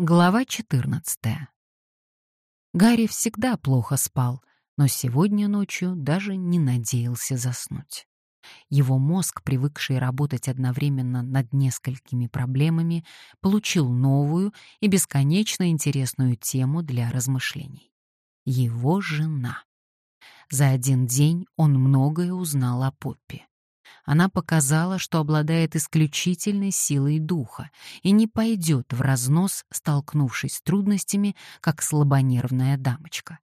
Глава 14. Гарри всегда плохо спал, но сегодня ночью даже не надеялся заснуть. Его мозг, привыкший работать одновременно над несколькими проблемами, получил новую и бесконечно интересную тему для размышлений. Его жена. За один день он многое узнал о Поппи. Она показала, что обладает исключительной силой духа и не пойдет в разнос, столкнувшись с трудностями, как слабонервная дамочка.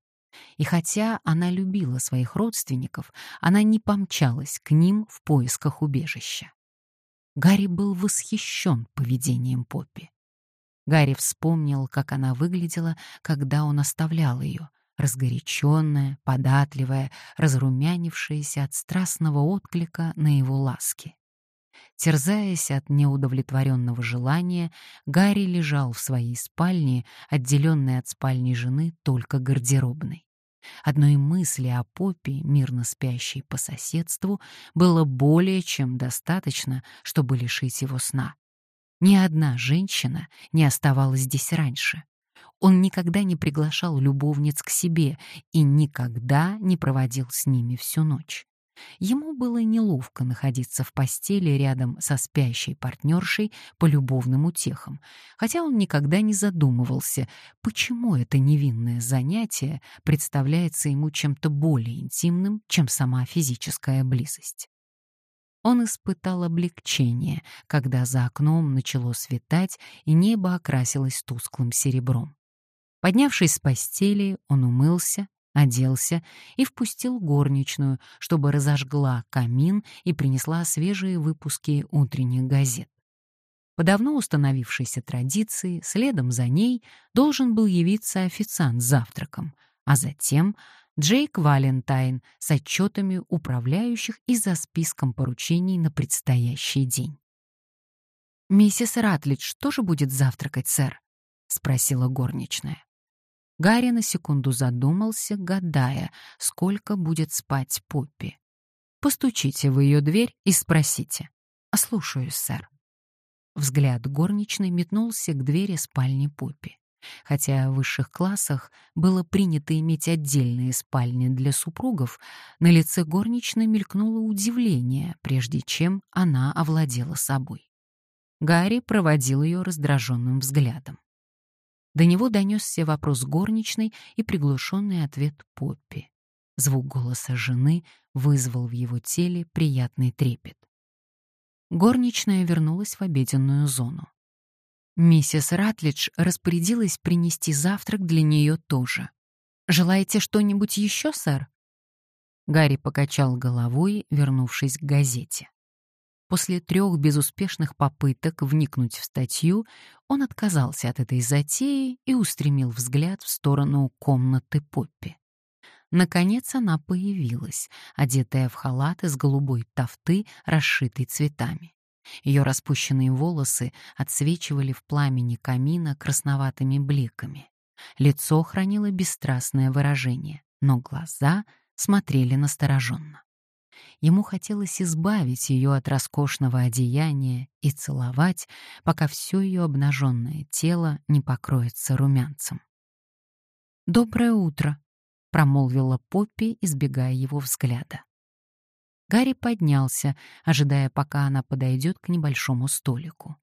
И хотя она любила своих родственников, она не помчалась к ним в поисках убежища. Гарри был восхищен поведением Поппи. Гарри вспомнил, как она выглядела, когда он оставлял ее, разгоряченная, податливая, разрумянившаяся от страстного отклика на его ласки. Терзаясь от неудовлетворенного желания, Гарри лежал в своей спальне, отделенной от спальни жены только гардеробной. Одной мысли о Поппи, мирно спящей по соседству, было более чем достаточно, чтобы лишить его сна. Ни одна женщина не оставалась здесь раньше. Он никогда не приглашал любовниц к себе и никогда не проводил с ними всю ночь. Ему было неловко находиться в постели рядом со спящей партнершей по любовным утехам, хотя он никогда не задумывался, почему это невинное занятие представляется ему чем-то более интимным, чем сама физическая близость. Он испытал облегчение, когда за окном начало светать и небо окрасилось тусклым серебром. Поднявшись с постели, он умылся, оделся и впустил горничную, чтобы разожгла камин и принесла свежие выпуски утренних газет. По давно установившейся традиции, следом за ней должен был явиться официант с завтраком, а затем Джейк Валентайн с отчетами управляющих и за списком поручений на предстоящий день. «Миссис Ратлидж тоже будет завтракать, сэр?» — спросила горничная. Гарри на секунду задумался, гадая, сколько будет спать Поппи. «Постучите в ее дверь и спросите». «Ослушаюсь, сэр». Взгляд горничной метнулся к двери спальни Поппи. Хотя в высших классах было принято иметь отдельные спальни для супругов, на лице горничной мелькнуло удивление, прежде чем она овладела собой. Гарри проводил ее раздраженным взглядом. До него донесся вопрос горничной и приглушенный ответ Поппи. Звук голоса жены вызвал в его теле приятный трепет. Горничная вернулась в обеденную зону. Миссис Ратлидж распорядилась принести завтрак для нее тоже. «Желаете что-нибудь еще, сэр?» Гарри покачал головой, вернувшись к газете. После трех безуспешных попыток вникнуть в статью, он отказался от этой затеи и устремил взгляд в сторону комнаты Поппи. Наконец она появилась, одетая в халат из голубой тафты, расшитый цветами. Ее распущенные волосы отсвечивали в пламени камина красноватыми бликами. Лицо хранило бесстрастное выражение, но глаза смотрели настороженно. Ему хотелось избавить ее от роскошного одеяния и целовать, пока все ее обнаженное тело не покроется румянцем. «Доброе утро», — промолвила Поппи, избегая его взгляда. Гарри поднялся, ожидая, пока она подойдет к небольшому столику.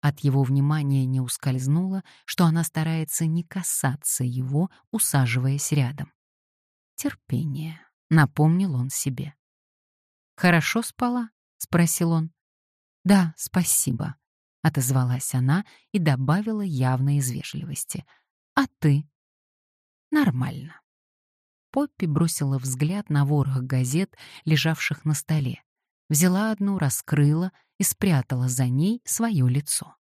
От его внимания не ускользнуло, что она старается не касаться его, усаживаясь рядом. Терпение, напомнил он себе. «Хорошо спала?» — спросил он. «Да, спасибо», — отозвалась она и добавила явно из вежливости. «А ты?» «Нормально». Поппи бросила взгляд на ворох газет, лежавших на столе. Взяла одну, раскрыла и спрятала за ней свое лицо.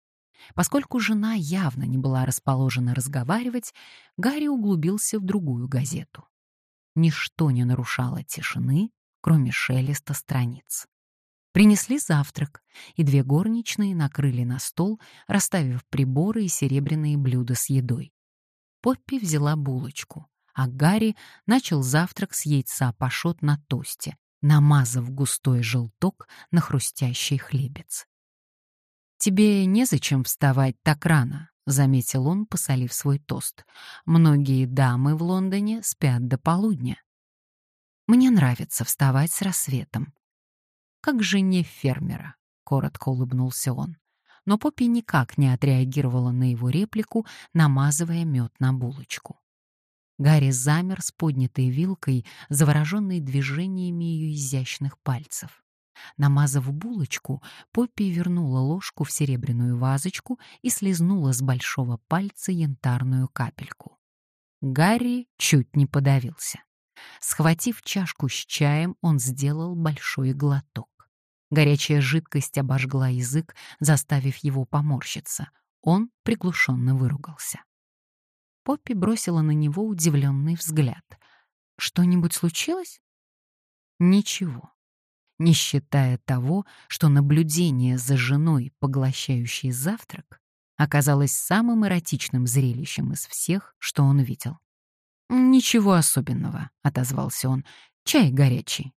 Поскольку жена явно не была расположена разговаривать, Гарри углубился в другую газету. Ничто не нарушало тишины, кроме шелеста страниц. Принесли завтрак, и две горничные накрыли на стол, расставив приборы и серебряные блюда с едой. Поппи взяла булочку, а Гарри начал завтрак с яйца пашот на тосте, намазав густой желток на хрустящий хлебец. «Тебе незачем вставать так рано», — заметил он, посолив свой тост. «Многие дамы в Лондоне спят до полудня». «Мне нравится вставать с рассветом». «Как жене фермера», — коротко улыбнулся он. Но Поппи никак не отреагировала на его реплику, намазывая мед на булочку. Гарри замер с поднятой вилкой, завороженной движениями ее изящных пальцев. Намазав булочку, Поппи вернула ложку в серебряную вазочку и слезнула с большого пальца янтарную капельку. Гарри чуть не подавился. Схватив чашку с чаем, он сделал большой глоток. Горячая жидкость обожгла язык, заставив его поморщиться. Он приглушенно выругался. Поппи бросила на него удивленный взгляд. «Что-нибудь случилось?» «Ничего», не считая того, что наблюдение за женой, поглощающей завтрак, оказалось самым эротичным зрелищем из всех, что он видел. «Ничего особенного», — отозвался он, — «чай горячий».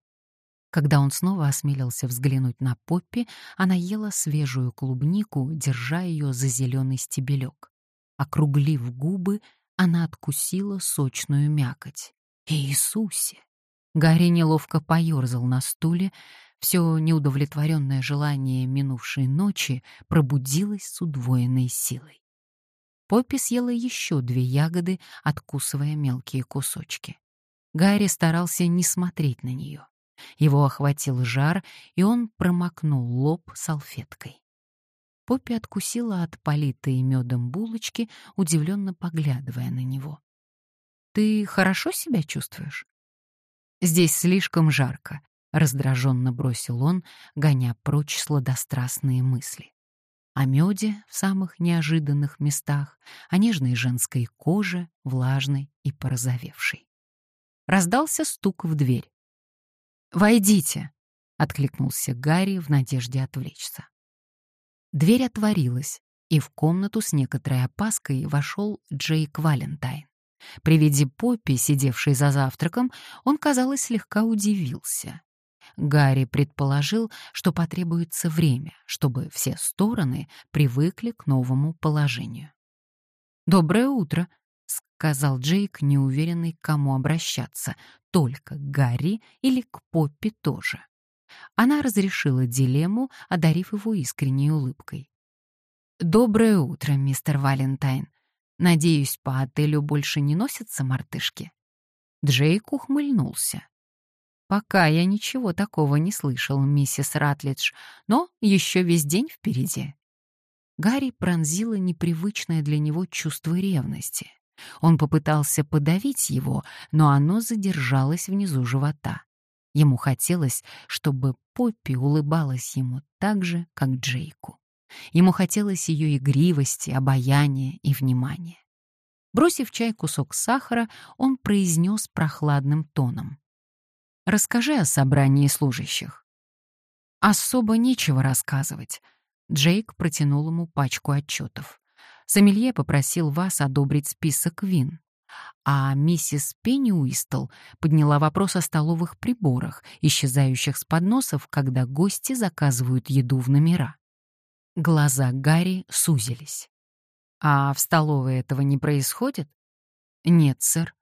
Когда он снова осмелился взглянуть на Поппи, она ела свежую клубнику, держа ее за зеленый стебелек. Округлив губы, она откусила сочную мякоть. Иисусе! Гарри неловко поерзал на стуле, все неудовлетворенное желание минувшей ночи пробудилось с удвоенной силой. Поппи съела еще две ягоды, откусывая мелкие кусочки. Гарри старался не смотреть на нее. Его охватил жар, и он промокнул лоб салфеткой. Поппи откусила от политой медом булочки, удивленно поглядывая на него. «Ты хорошо себя чувствуешь?» «Здесь слишком жарко», — раздраженно бросил он, гоня прочь сладострастные мысли. О меде в самых неожиданных местах, о нежной женской коже, влажной и порозовевшей. Раздался стук в дверь. «Войдите!» — откликнулся Гарри в надежде отвлечься. Дверь отворилась, и в комнату с некоторой опаской вошел Джейк Валентайн. При виде Поппи, сидевшей за завтраком, он, казалось, слегка удивился. Гарри предположил, что потребуется время, чтобы все стороны привыкли к новому положению. «Доброе утро», — сказал Джейк, неуверенный, к кому обращаться, только к Гарри или к Поппи тоже. Она разрешила дилемму, одарив его искренней улыбкой. «Доброе утро, мистер Валентайн. Надеюсь, по отелю больше не носятся мартышки?» Джейк ухмыльнулся. «Пока я ничего такого не слышал, миссис Ратлидж, но еще весь день впереди». Гарри пронзило непривычное для него чувство ревности. Он попытался подавить его, но оно задержалось внизу живота. Ему хотелось, чтобы Поппи улыбалась ему так же, как Джейку. Ему хотелось ее игривости, обаяния и внимания. Бросив чай кусок сахара, он произнес прохладным тоном. «Расскажи о собрании служащих». «Особо нечего рассказывать». Джейк протянул ему пачку отчетов. Сомелье попросил вас одобрить список вин. А миссис Пенни Уистл подняла вопрос о столовых приборах, исчезающих с подносов, когда гости заказывают еду в номера. Глаза Гарри сузились. «А в столовой этого не происходит?» «Нет, сэр.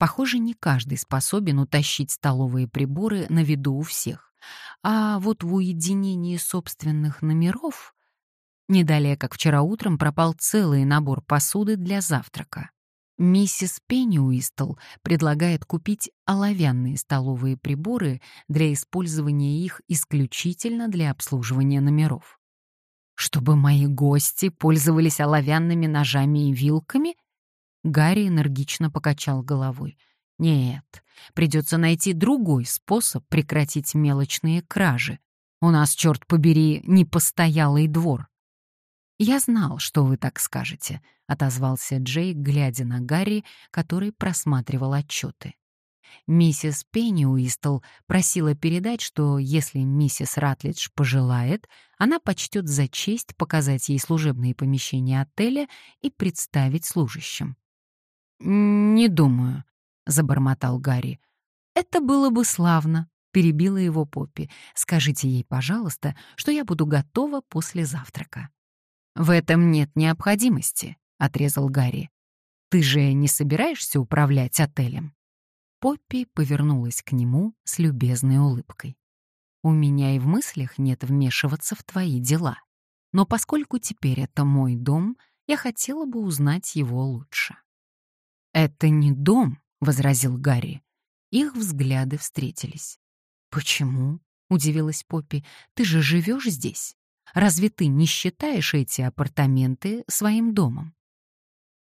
Похоже, не каждый способен утащить столовые приборы на виду у всех. А вот в уединении собственных номеров...» Не как вчера утром, пропал целый набор посуды для завтрака. Миссис Пенни Уистл предлагает купить оловянные столовые приборы для использования их исключительно для обслуживания номеров. Чтобы мои гости пользовались оловянными ножами и вилками? Гарри энергично покачал головой. Нет, придется найти другой способ прекратить мелочные кражи. У нас, черт побери, не постоялый двор. «Я знал, что вы так скажете», — отозвался Джей, глядя на Гарри, который просматривал отчеты. Миссис Пенни Уистл просила передать, что если миссис Ратлидж пожелает, она почтет за честь показать ей служебные помещения отеля и представить служащим. «Не думаю», — забормотал Гарри. «Это было бы славно», — перебила его Поппи. «Скажите ей, пожалуйста, что я буду готова после завтрака». «В этом нет необходимости», отрезал Гарри. «Ты же не собираешься управлять отелем?» Поппи повернулась к нему с любезной улыбкой. «У меня и в мыслях нет вмешиваться в твои дела. Но поскольку теперь это мой дом, я хотела бы узнать его лучше». «Это не дом», — возразил Гарри. Их взгляды встретились. «Почему?» — удивилась Поппи. «Ты же живешь здесь. Разве ты не считаешь эти апартаменты своим домом?»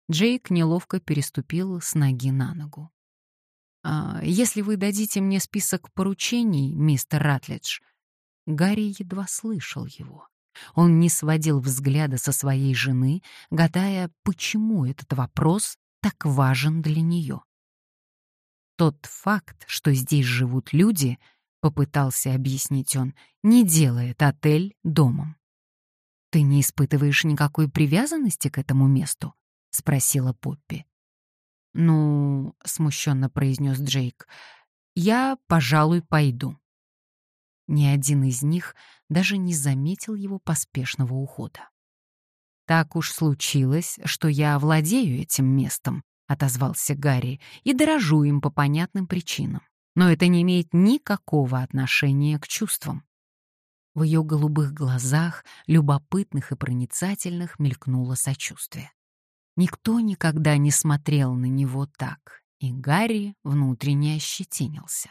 Джейк неловко переступил с ноги на ногу. «А, «Если вы дадите мне список поручений, мистер Ратлидж...» Гарри едва слышал его. Он не сводил взгляда со своей жены, гадая, почему этот вопрос так важен для нее. Тот факт, что здесь живут люди, попытался объяснить он, не делает отель домом. Ты не испытываешь никакой привязанности к этому месту? спросила Поппи. Ну, смущенно произнес Джейк. Я, пожалуй, пойду. Ни один из них даже не заметил его поспешного ухода. Так уж случилось, что я владею этим местом, отозвался Гарри, и дорожу им по понятным причинам. Но это не имеет никакого отношения к чувствам. В ее голубых глазах, любопытных и проницательных, мелькнуло сочувствие. Никто никогда не смотрел на него так, и Гарри внутренне ощетинился.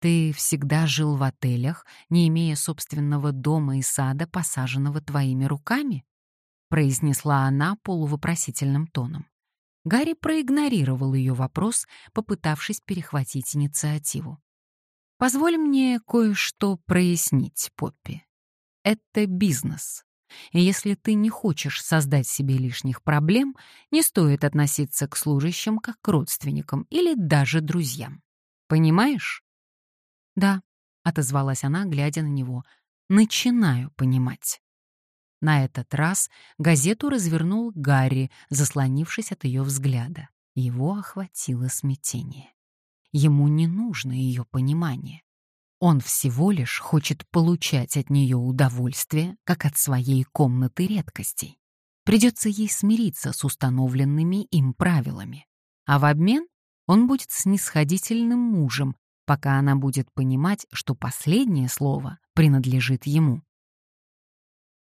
«Ты всегда жил в отелях, не имея собственного дома и сада, посаженного твоими руками?» — произнесла она полувопросительным тоном. Гарри проигнорировал ее вопрос, попытавшись перехватить инициативу. «Позволь мне кое-что прояснить, Поппи. Это бизнес. И если ты не хочешь создать себе лишних проблем, не стоит относиться к служащим как к родственникам или даже друзьям. Понимаешь?» «Да», — отозвалась она, глядя на него. «Начинаю понимать». На этот раз газету развернул Гарри, заслонившись от ее взгляда. Его охватило смятение. Ему не нужно ее понимание. Он всего лишь хочет получать от нее удовольствие, как от своей комнаты редкостей. Придется ей смириться с установленными им правилами. А в обмен он будет снисходительным мужем, пока она будет понимать, что последнее слово принадлежит ему.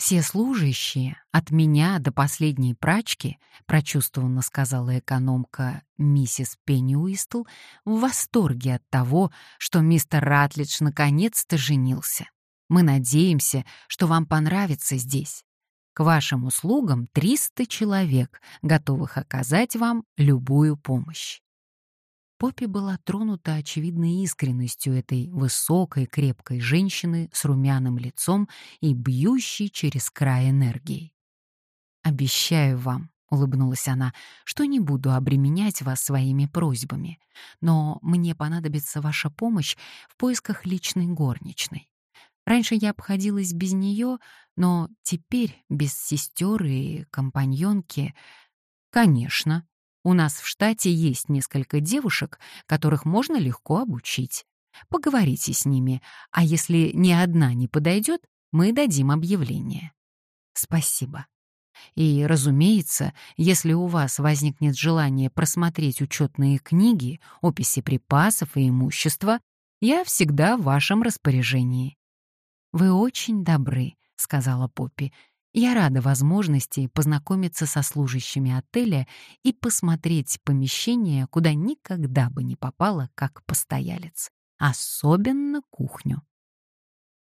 «Все служащие, от меня до последней прачки», — прочувствованно сказала экономка миссис Пенни Уистл, в восторге от того, что мистер Ратлидж наконец-то женился. «Мы надеемся, что вам понравится здесь. К вашим услугам 300 человек, готовых оказать вам любую помощь». Поппи была тронута очевидной искренностью этой высокой, крепкой женщины с румяным лицом и бьющей через край энергией. «Обещаю вам», — улыбнулась она, — «что не буду обременять вас своими просьбами, но мне понадобится ваша помощь в поисках личной горничной. Раньше я обходилась без нее, но теперь без сестер и компаньонки...» «Конечно», у нас в штате есть несколько девушек, которых можно легко обучить. Поговорите с ними, а если ни одна не подойдет, мы дадим объявление. Спасибо. И, разумеется, если у вас возникнет желание просмотреть учетные книги, описи припасов и имущества, я всегда в вашем распоряжении. Вы очень добры, сказала Поппи. Я рада возможности познакомиться со служащими отеля и посмотреть помещение, куда никогда бы не попала как постоялец, особенно кухню.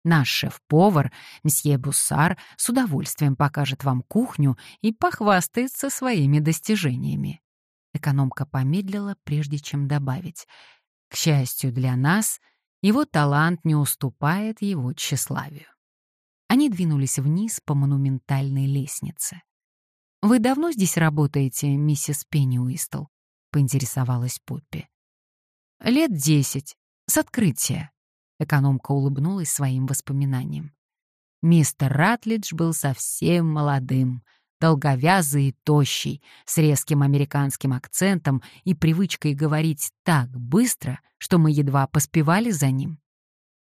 Наш шеф-повар, мсье Буссар, с удовольствием покажет вам кухню и похвастается своими достижениями. Экономка помедлила, прежде чем добавить. К счастью для нас, его талант не уступает его тщеславию. Они двинулись вниз по монументальной лестнице. «Вы давно здесь работаете, миссис Пенни Уистл?» — поинтересовалась Поппи. «Лет десять. С открытия», — экономка улыбнулась своим воспоминаниям. Мистер Ратлидж был совсем молодым, долговязый и тощий, с резким американским акцентом и привычкой говорить так быстро, что мы едва поспевали за ним.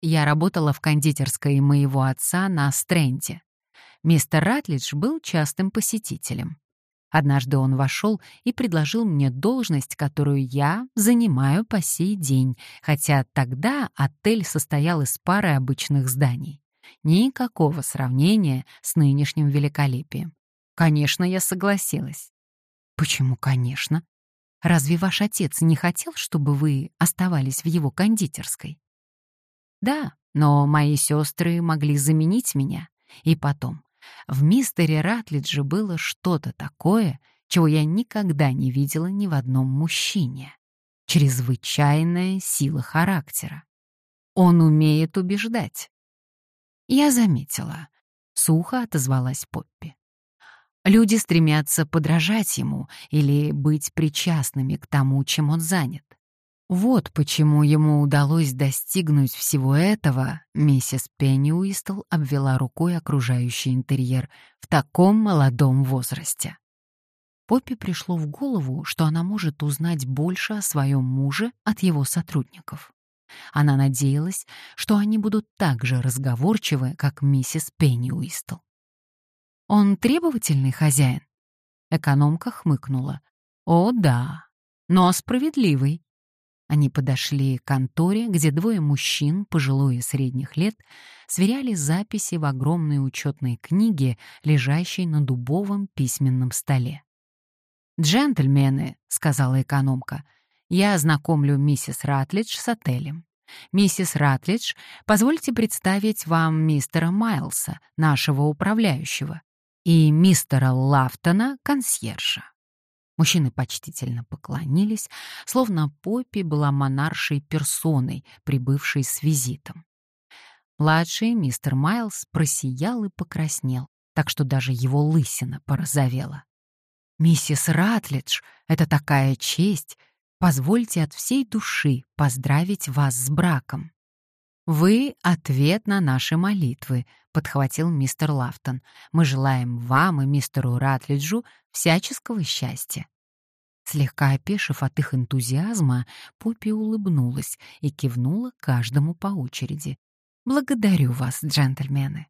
Я работала в кондитерской моего отца на Стренде. Мистер Ратлидж был частым посетителем. Однажды он вошел и предложил мне должность, которую я занимаю по сей день, хотя тогда отель состоял из пары обычных зданий. Никакого сравнения с нынешним великолепием. Конечно, я согласилась. Почему, конечно? Разве ваш отец не хотел, чтобы вы оставались в его кондитерской? Да, но мои сестры могли заменить меня. И потом, в мистере Ратлидже было что-то такое, чего я никогда не видела ни в одном мужчине. Чрезвычайная сила характера. Он умеет убеждать. Я заметила. Сухо отозвалась Поппи. Люди стремятся подражать ему или быть причастными к тому, чем он занят. Вот почему ему удалось достигнуть всего этого, миссис Пенни Уистл обвела рукой окружающий интерьер в таком молодом возрасте. Поппи пришло в голову, что она может узнать больше о своем муже от его сотрудников. Она надеялась, что они будут так же разговорчивы, как миссис Пенни Уистл. «Он требовательный хозяин?» Экономка хмыкнула. «О, да, но справедливый. Они подошли к конторе, где двое мужчин, пожилой и средних лет, сверяли записи в огромной учетной книге, лежащей на дубовом письменном столе. «Джентльмены», — сказала экономка, — «я ознакомлю миссис Ратлидж с отелем. Миссис Ратлидж, позвольте представить вам мистера Майлса, нашего управляющего, и мистера Лафтона, консьержа. Мужчины почтительно поклонились, словно Поппи была монаршей персоной, прибывшей с визитом. Младший мистер Майлз просиял и покраснел, так что даже его лысина порозовела. «Миссис Ратлидж, это такая честь! Позвольте от всей души поздравить вас с браком!» «Вы — ответ на наши молитвы», — подхватил мистер Лафтон. «Мы желаем вам и мистеру Ратлиджу всяческого счастья». Слегка опешив от их энтузиазма, Поппи улыбнулась и кивнула каждому по очереди. «Благодарю вас, джентльмены».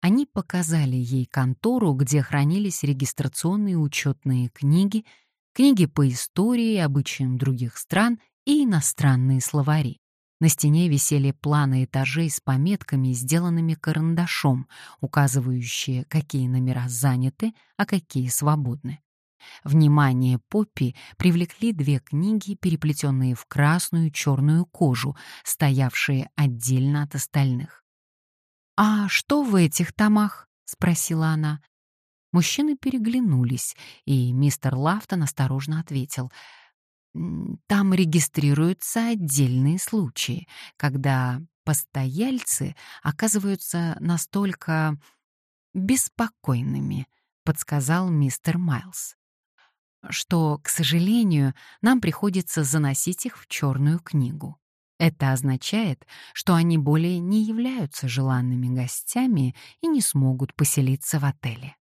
Они показали ей контору, где хранились регистрационные учетные книги, книги по истории и обычаям других стран и иностранные словари. На стене висели планы этажей с пометками, сделанными карандашом, указывающие, какие номера заняты, а какие свободны. Внимание Поппи привлекли две книги, переплетенные в красную черную кожу, стоявшие отдельно от остальных. «А что в этих томах?» — спросила она. Мужчины переглянулись, и мистер Лафтон осторожно ответил. «Там регистрируются отдельные случаи, когда постояльцы оказываются настолько беспокойными», — подсказал мистер Майлз что, к сожалению, нам приходится заносить их в черную книгу. Это означает, что они более не являются желанными гостями и не смогут поселиться в отеле.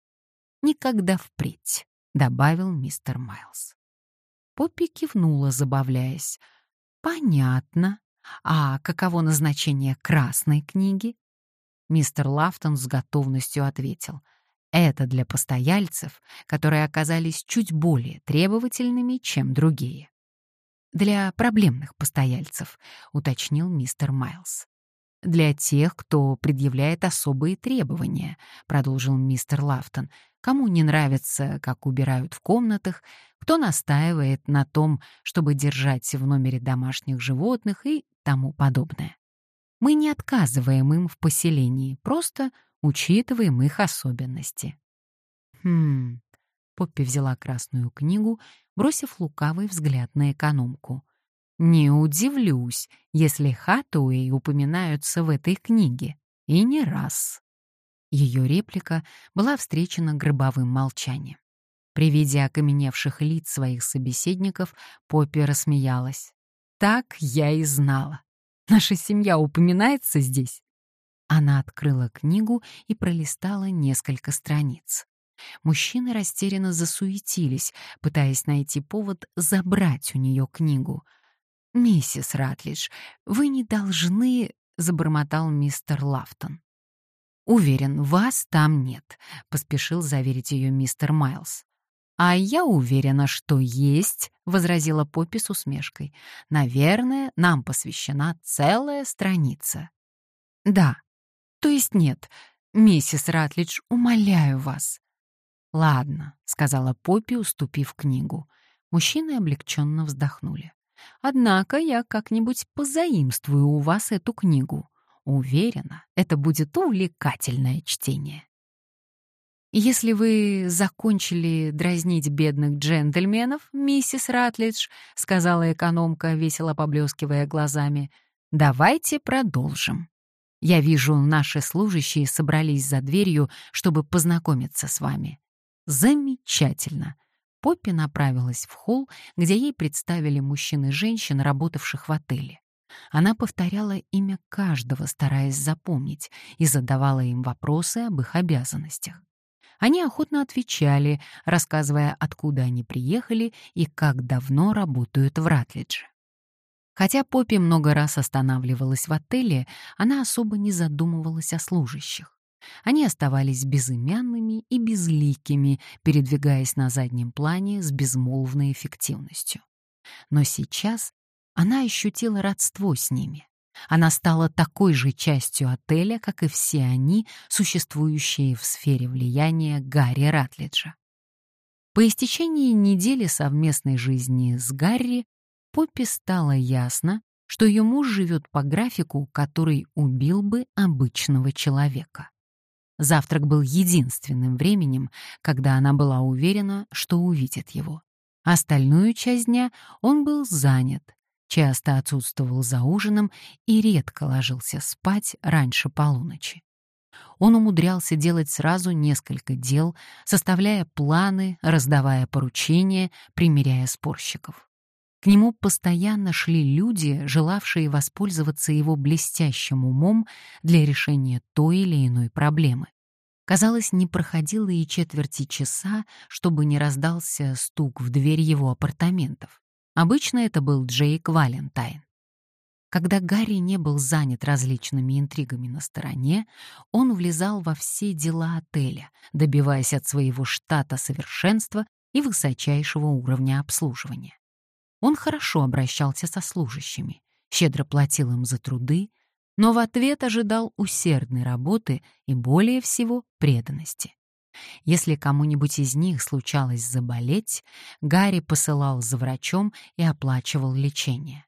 «Никогда впредь», — добавил мистер Майлз. Поппи кивнула, забавляясь. «Понятно. А каково назначение красной книги?» Мистер Лафтон с готовностью ответил — это для постояльцев, которые оказались чуть более требовательными, чем другие. Для проблемных постояльцев, уточнил мистер Майлз. Для тех, кто предъявляет особые требования, продолжил мистер Лафтон, кому не нравится, как убирают в комнатах, кто настаивает на том, чтобы держать в номере домашних животных и тому подобное. Мы не отказываем им в поселении, просто учитываем их особенности. Хм. Поппи взяла красную книгу, бросив лукавый взгляд на экономку. Не удивлюсь, если Хатуэй упоминаются в этой книге. И не раз. Ее реплика была встречена гробовым молчанием. При виде окаменевших лиц своих собеседников Поппи рассмеялась. «Так я и знала. Наша семья упоминается здесь?» Она открыла книгу и пролистала несколько страниц. Мужчины растерянно засуетились, пытаясь найти повод забрать у нее книгу. «Миссис Ратлидж, вы не должны...» — забормотал мистер Лафтон. «Уверен, вас там нет», — поспешил заверить ее мистер Майлз. «А я уверена, что есть», — возразила Поппи с усмешкой. «Наверное, нам посвящена целая страница». «Да. То есть нет. Миссис Ратлидж, умоляю вас». «Ладно», — сказала Поппи, уступив книгу. Мужчины облегченно вздохнули. «Однако я как-нибудь позаимствую у вас эту книгу. Уверена, это будет увлекательное чтение». «Если вы закончили дразнить бедных джентльменов, миссис Ратлидж», — сказала экономка, весело поблескивая глазами, — «давайте продолжим. Я вижу, наши служащие собрались за дверью, чтобы познакомиться с вами. Замечательно». Поппи направилась в холл, где ей представили мужчин и женщин, работавших в отеле. Она повторяла имя каждого, стараясь запомнить, и задавала им вопросы об их обязанностях. Они охотно отвечали, рассказывая, откуда они приехали и как давно работают в Ратлидже. Хотя Поппи много раз останавливалась в отеле, она особо не задумывалась о служащих. Они оставались безымянными и безликими, передвигаясь на заднем плане с безмолвной эффективностью. Но сейчас она ощутила родство с ними. Она стала такой же частью отеля, как и все они, существующие в сфере влияния Гарри Ратлиджа. По истечении недели совместной жизни с Гарри Поппи стало ясно, что ее муж живет по графику, который убил бы обычного человека. Завтрак был единственным временем, когда она была уверена, что увидит его. Остальную часть дня он был занят, часто отсутствовал за ужином и редко ложился спать раньше полуночи. Он умудрялся делать сразу несколько дел, составляя планы, раздавая поручения, примеряя спорщиков. К нему постоянно шли люди, желавшие воспользоваться его блестящим умом для решения той или иной проблемы. Казалось, не проходило и четверти часа, чтобы не раздался стук в дверь его апартаментов. Обычно это был Джейк Валентайн. Когда Гарри не был занят различными интригами на стороне, он влезал во все дела отеля, добиваясь от своего штата совершенства и высочайшего уровня обслуживания. Он хорошо обращался со служащими, щедро платил им за труды, но в ответ ожидал усердной работы и, более всего, преданности. Если кому-нибудь из них случалось заболеть, Гарри посылал за врачом и оплачивал лечение.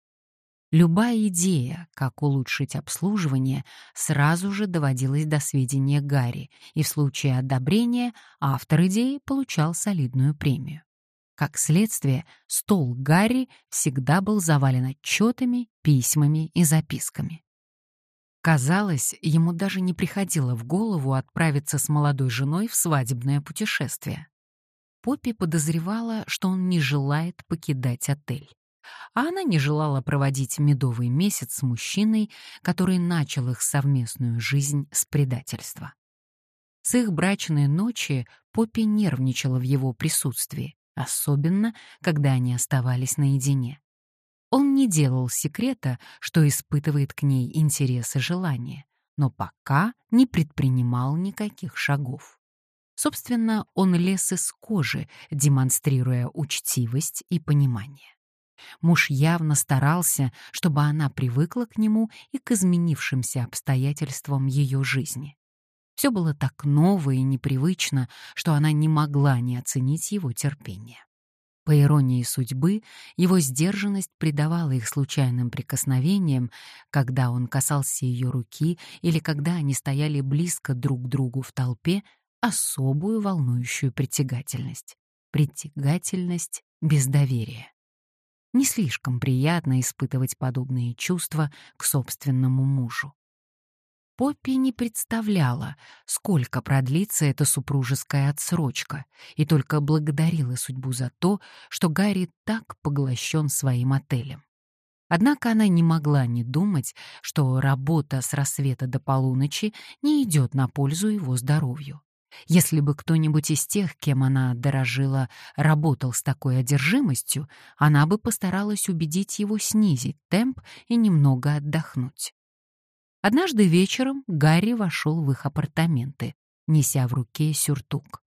Любая идея, как улучшить обслуживание, сразу же доводилась до сведения Гарри, и в случае одобрения автор идеи получал солидную премию. Как следствие, стол Гарри всегда был завален отчетами, письмами и записками. Казалось, ему даже не приходило в голову отправиться с молодой женой в свадебное путешествие. Поппи подозревала, что он не желает покидать отель. А она не желала проводить медовый месяц с мужчиной, который начал их совместную жизнь с предательства. С их брачной ночи Поппи нервничала в его присутствии, особенно когда они оставались наедине. Он не делал секрета, что испытывает к ней интерес и желание, но пока не предпринимал никаких шагов. Собственно, он лез из кожи, демонстрируя учтивость и понимание. Муж явно старался, чтобы она привыкла к нему и к изменившимся обстоятельствам ее жизни. Все было так ново и непривычно, что она не могла не оценить его терпение. По иронии судьбы, его сдержанность придавала их случайным прикосновениям, когда он касался ее руки или когда они стояли близко друг к другу в толпе, особую волнующую притягательность. Притягательность без доверия. Не слишком приятно испытывать подобные чувства к собственному мужу. Поппи не представляла, сколько продлится эта супружеская отсрочка, и только благодарила судьбу за то, что Гарри так поглощен своим отелем. Однако она не могла не думать, что работа с рассвета до полуночи не идет на пользу его здоровью. Если бы кто-нибудь из тех, кем она дорожила, работал с такой одержимостью, она бы постаралась убедить его снизить темп и немного отдохнуть. Однажды вечером Гарри вошел в их апартаменты, неся в руке сюртук.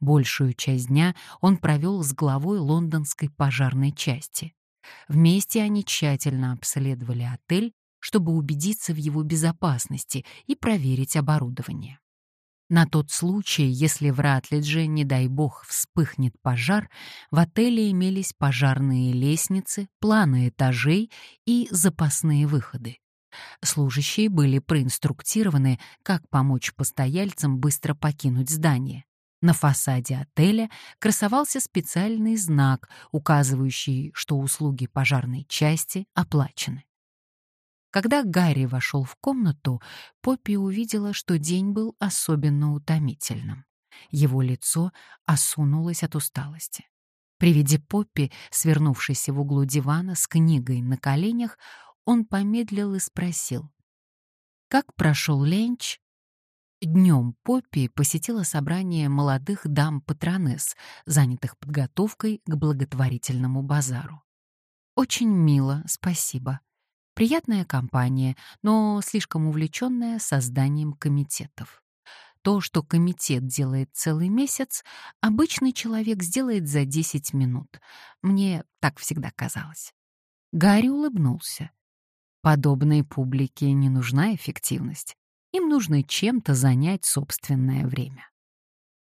Большую часть дня он провел с главой лондонской пожарной части. Вместе они тщательно обследовали отель, чтобы убедиться в его безопасности и проверить оборудование. На тот случай, если в Ратлидже, не дай бог, вспыхнет пожар, в отеле имелись пожарные лестницы, планы этажей и запасные выходы. Служащие были проинструктированы, как помочь постояльцам быстро покинуть здание. На фасаде отеля красовался специальный знак, указывающий, что услуги пожарной части оплачены. Когда Гарри вошел в комнату, Поппи увидела, что день был особенно утомительным. Его лицо осунулось от усталости. При виде Поппи, свернувшейся в углу дивана с книгой на коленях, он помедлил и спросил. «Как прошел ленч?» Днем Поппи посетила собрание молодых дам-патронесс, занятых подготовкой к благотворительному базару. «Очень мило, спасибо. Приятная компания, но слишком увлеченная созданием комитетов. То, что комитет делает целый месяц, обычный человек сделает за 10 минут. Мне так всегда казалось». Гарри улыбнулся. Подобной публике не нужна эффективность. Им нужно чем-то занять собственное время.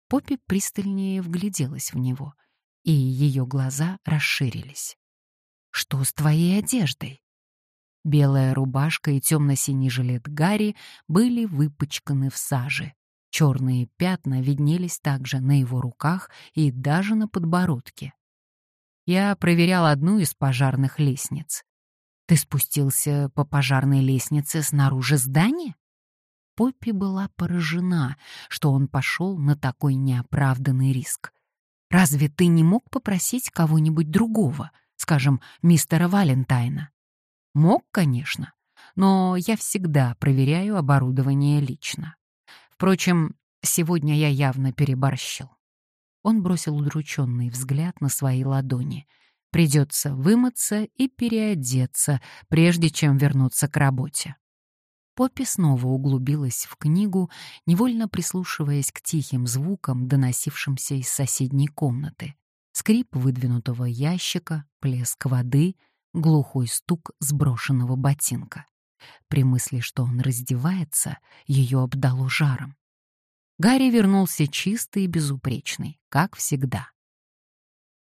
Поппи пристальнее вгляделась в него, и ее глаза расширились. «Что с твоей одеждой?» Белая рубашка и темно-синий жилет Гарри были выпачканы в саже. Черные пятна виднелись также на его руках и даже на подбородке. Я проверял одну из пожарных лестниц. Ты спустился по пожарной лестнице снаружи здания? Поппи была поражена, что он пошел на такой неоправданный риск. Разве ты не мог попросить кого-нибудь другого, скажем, мистера Валентайна? Мог, конечно, но я всегда проверяю оборудование лично. Впрочем, сегодня я явно переборщил. Он бросил удрученный взгляд на свои ладони — Придется вымыться и переодеться, прежде чем вернуться к работе. Поппи снова углубилась в книгу, невольно прислушиваясь к тихим звукам, доносившимся из соседней комнаты. Скрип выдвинутого ящика, плеск воды, глухой стук сброшенного ботинка. При мысли, что он раздевается, ее обдало жаром. Гарри вернулся чистый и безупречный, как всегда.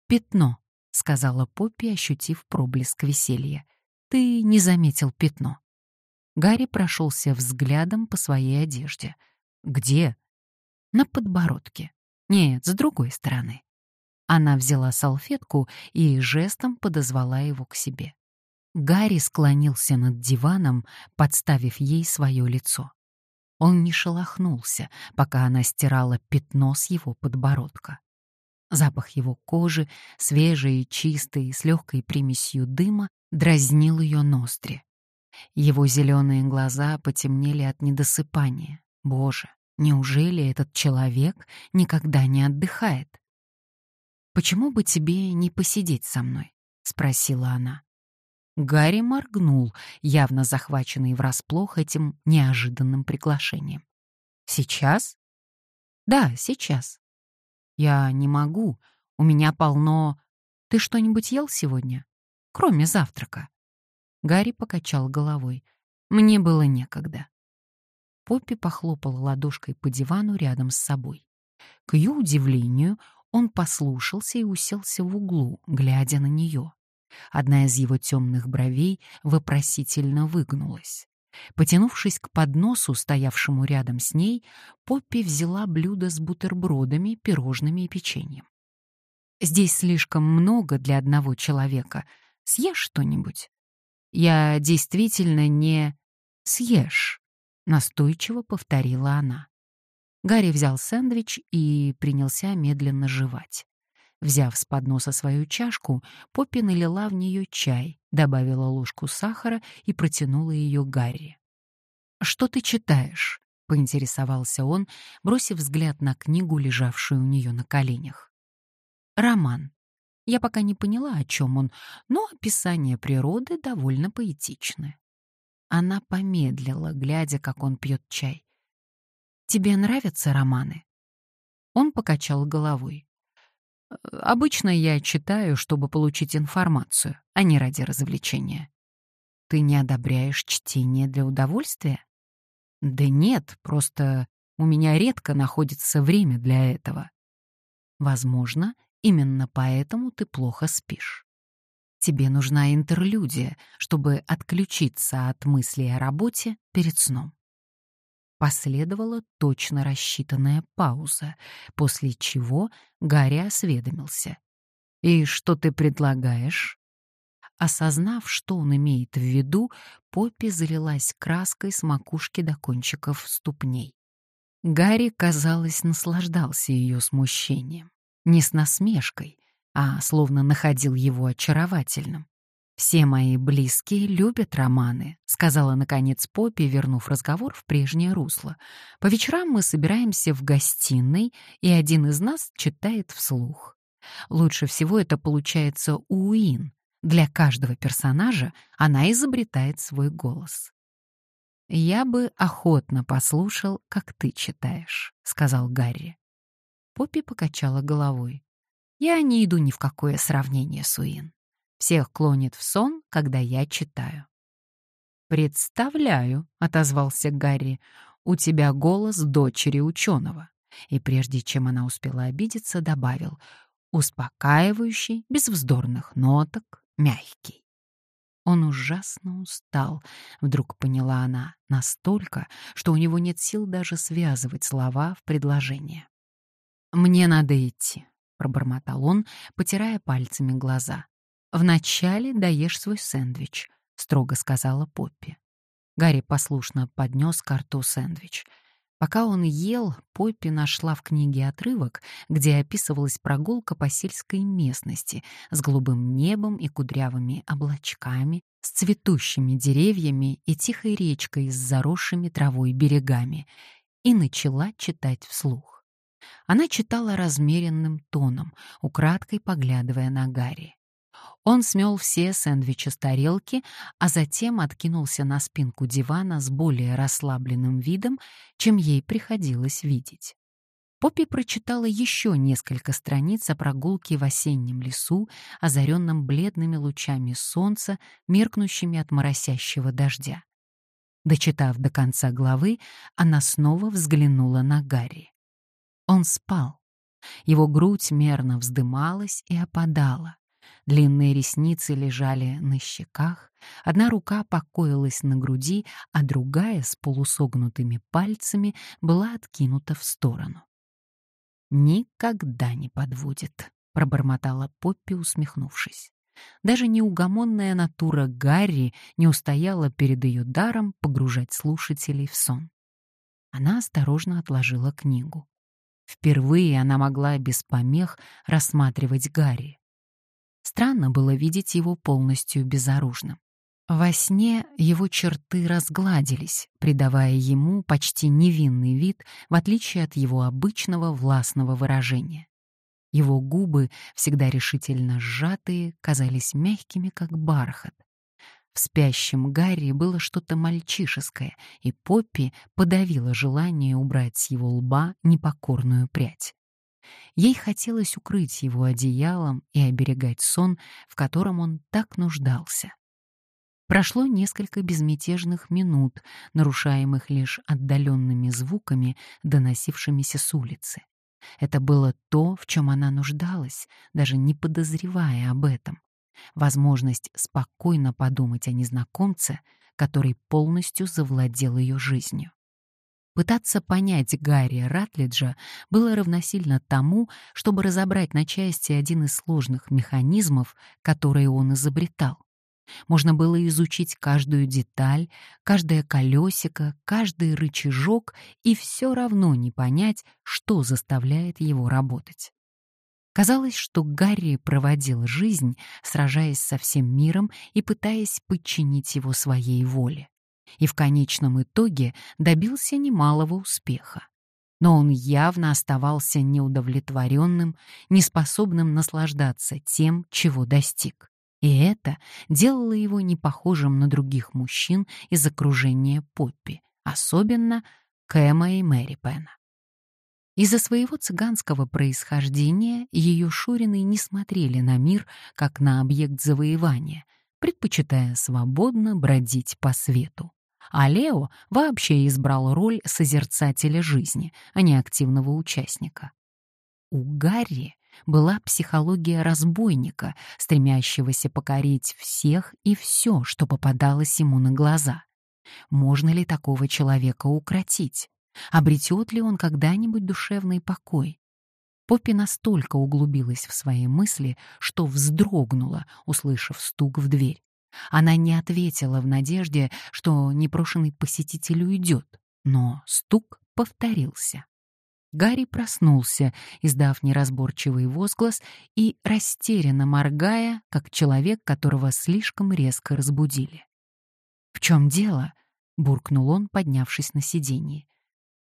Пятно. — сказала Поппи, ощутив проблеск веселья. «Ты не заметил пятно». Гарри прошелся взглядом по своей одежде. «Где?» «На подбородке. Нет, с другой стороны». Она взяла салфетку и жестом подозвала его к себе. Гарри склонился над диваном, подставив ей свое лицо. Он не шелохнулся, пока она стирала пятно с его подбородка. Запах его кожи, свежий и чистый, с легкой примесью дыма, дразнил ее ноздри. Его зеленые глаза потемнели от недосыпания. Боже, неужели этот человек никогда не отдыхает? «Почему бы тебе не посидеть со мной?» — спросила она. Гарри моргнул, явно захваченный врасплох этим неожиданным приглашением. «Сейчас?» «Да, сейчас. «Я не могу. У меня полно... Ты что-нибудь ел сегодня? Кроме завтрака?» Гарри покачал головой. «Мне было некогда». Поппи похлопала ладошкой по дивану рядом с собой. К ее удивлению, он послушался и уселся в углу, глядя на нее. Одна из его темных бровей вопросительно выгнулась. Потянувшись к подносу, стоявшему рядом с ней, Поппи взяла блюдо с бутербродами, пирожными и печеньем. «Здесь слишком много для одного человека. Съешь что-нибудь?» «Я действительно не...» «Съешь», — настойчиво повторила она. Гарри взял сэндвич и принялся медленно жевать. Взяв с подноса свою чашку, Поппи налила в нее чай, добавила ложку сахара и протянула ее Гарри. «Что ты читаешь?» — поинтересовался он, бросив взгляд на книгу, лежавшую у нее на коленях. «Роман. Я пока не поняла, о чем он, но описание природы довольно поэтичное». Она помедлила, глядя, как он пьет чай. «Тебе нравятся романы?» Он покачал головой. Обычно я читаю, чтобы получить информацию, а не ради развлечения. Ты не одобряешь чтение для удовольствия? Да нет, просто у меня редко находится время для этого. Возможно, именно поэтому ты плохо спишь. Тебе нужна интерлюдия, чтобы отключиться от мыслей о работе перед сном. Последовала точно рассчитанная пауза, после чего Гарри осведомился. «И что ты предлагаешь?» Осознав, что он имеет в виду, Поппи залилась краской с макушки до кончиков ступней. Гарри, казалось, наслаждался ее смущением. Не с насмешкой, а словно находил его очаровательным. «Все мои близкие любят романы», — сказала, наконец, Поппи, вернув разговор в прежнее русло. «По вечерам мы собираемся в гостиной, и один из нас читает вслух. Лучше всего это получается у Уин. Для каждого персонажа она изобретает свой голос». «Я бы охотно послушал, как ты читаешь», — сказал Гарри. Поппи покачала головой. «Я не иду ни в какое сравнение с Уин. Всех клонит в сон, когда я читаю. «Представляю», — отозвался Гарри, — «у тебя голос дочери ученого». И прежде чем она успела обидеться, добавил «успокаивающий, без вздорных ноток, мягкий». Он ужасно устал, вдруг поняла она, настолько, что у него нет сил даже связывать слова в предложение. «Мне надо идти», — пробормотал он, потирая пальцами глаза. «Вначале даешь свой сэндвич», — строго сказала Поппи. Гарри послушно поднес к рту сэндвич. Пока он ел, Поппи нашла в книге отрывок, где описывалась прогулка по сельской местности с голубым небом и кудрявыми облачками, с цветущими деревьями и тихой речкой с заросшими травой берегами, и начала читать вслух. Она читала размеренным тоном, украдкой поглядывая на Гарри. Он смел все сэндвичи с тарелки, а затем откинулся на спинку дивана с более расслабленным видом, чем ей приходилось видеть. Поппи прочитала еще несколько страниц о прогулке в осеннем лесу, озаренном бледными лучами солнца, меркнущими от моросящего дождя. Дочитав до конца главы, она снова взглянула на Гарри. Он спал. Его грудь мерно вздымалась и опадала. Длинные ресницы лежали на щеках, одна рука покоилась на груди, а другая с полусогнутыми пальцами была откинута в сторону. «Никогда не подводит», — пробормотала Поппи, усмехнувшись. Даже неугомонная натура Гарри не устояла перед ее даром погружать слушателей в сон. Она осторожно отложила книгу. Впервые она могла без помех рассматривать Гарри. Странно было видеть его полностью безоружным. Во сне его черты разгладились, придавая ему почти невинный вид, в отличие от его обычного властного выражения. Его губы, всегда решительно сжатые, казались мягкими, как бархат. В спящем Гарри было что-то мальчишеское, и Поппи подавила желание убрать с его лба непокорную прядь. Ей хотелось укрыть его одеялом и оберегать сон, в котором он так нуждался. Прошло несколько безмятежных минут, нарушаемых лишь отдаленными звуками, доносившимися с улицы. Это было то, в чем она нуждалась, даже не подозревая об этом. Возможность спокойно подумать о незнакомце, который полностью завладел ее жизнью. Пытаться понять Гарри Ратлиджа было равносильно тому, чтобы разобрать на части один из сложных механизмов, которые он изобретал. Можно было изучить каждую деталь, каждое колесико, каждый рычажок и все равно не понять, что заставляет его работать. Казалось, что Гарри проводил жизнь, сражаясь со всем миром и пытаясь подчинить его своей воле и в конечном итоге добился немалого успеха. Но он явно оставался неудовлетворенным, неспособным наслаждаться тем, чего достиг. И это делало его непохожим на других мужчин из окружения Поппи, особенно Кэма и Мэри Пена. Из-за своего цыганского происхождения ее шурины не смотрели на мир как на объект завоевания, предпочитая свободно бродить по свету. А Лео вообще избрал роль созерцателя жизни, а не активного участника. У Гарри была психология разбойника, стремящегося покорить всех и все, что попадалось ему на глаза. Можно ли такого человека укротить? Обретет ли он когда-нибудь душевный покой? Поппи настолько углубилась в свои мысли, что вздрогнула, услышав стук в дверь. Она не ответила в надежде, что непрошенный посетитель уйдет, но стук повторился. Гарри проснулся, издав неразборчивый возглас и растерянно моргая, как человек, которого слишком резко разбудили. «В чем дело?» — буркнул он, поднявшись на сиденье.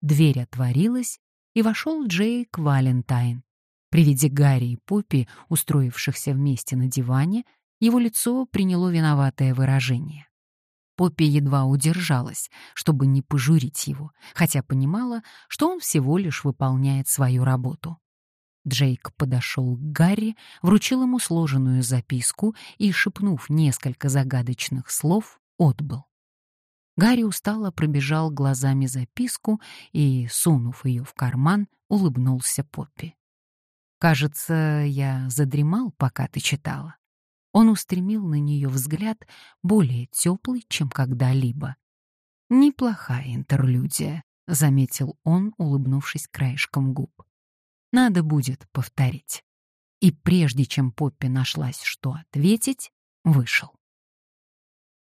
Дверь отворилась, и вошел Джейк Валентайн. При виде Гарри и Поппи, устроившихся вместе на диване, его лицо приняло виноватое выражение. Поппи едва удержалась, чтобы не пожурить его, хотя понимала, что он всего лишь выполняет свою работу. Джейк подошел к Гарри, вручил ему сложенную записку и, шепнув несколько загадочных слов, отбыл. Гарри устало пробежал глазами записку и, сунув ее в карман, улыбнулся Поппи. «Кажется, я задремал, пока ты читала». Он устремил на нее взгляд более теплый, чем когда-либо. «Неплохая интерлюдия», — заметил он, улыбнувшись краешком губ. «Надо будет повторить». И прежде чем Поппи нашлась, что ответить, вышел.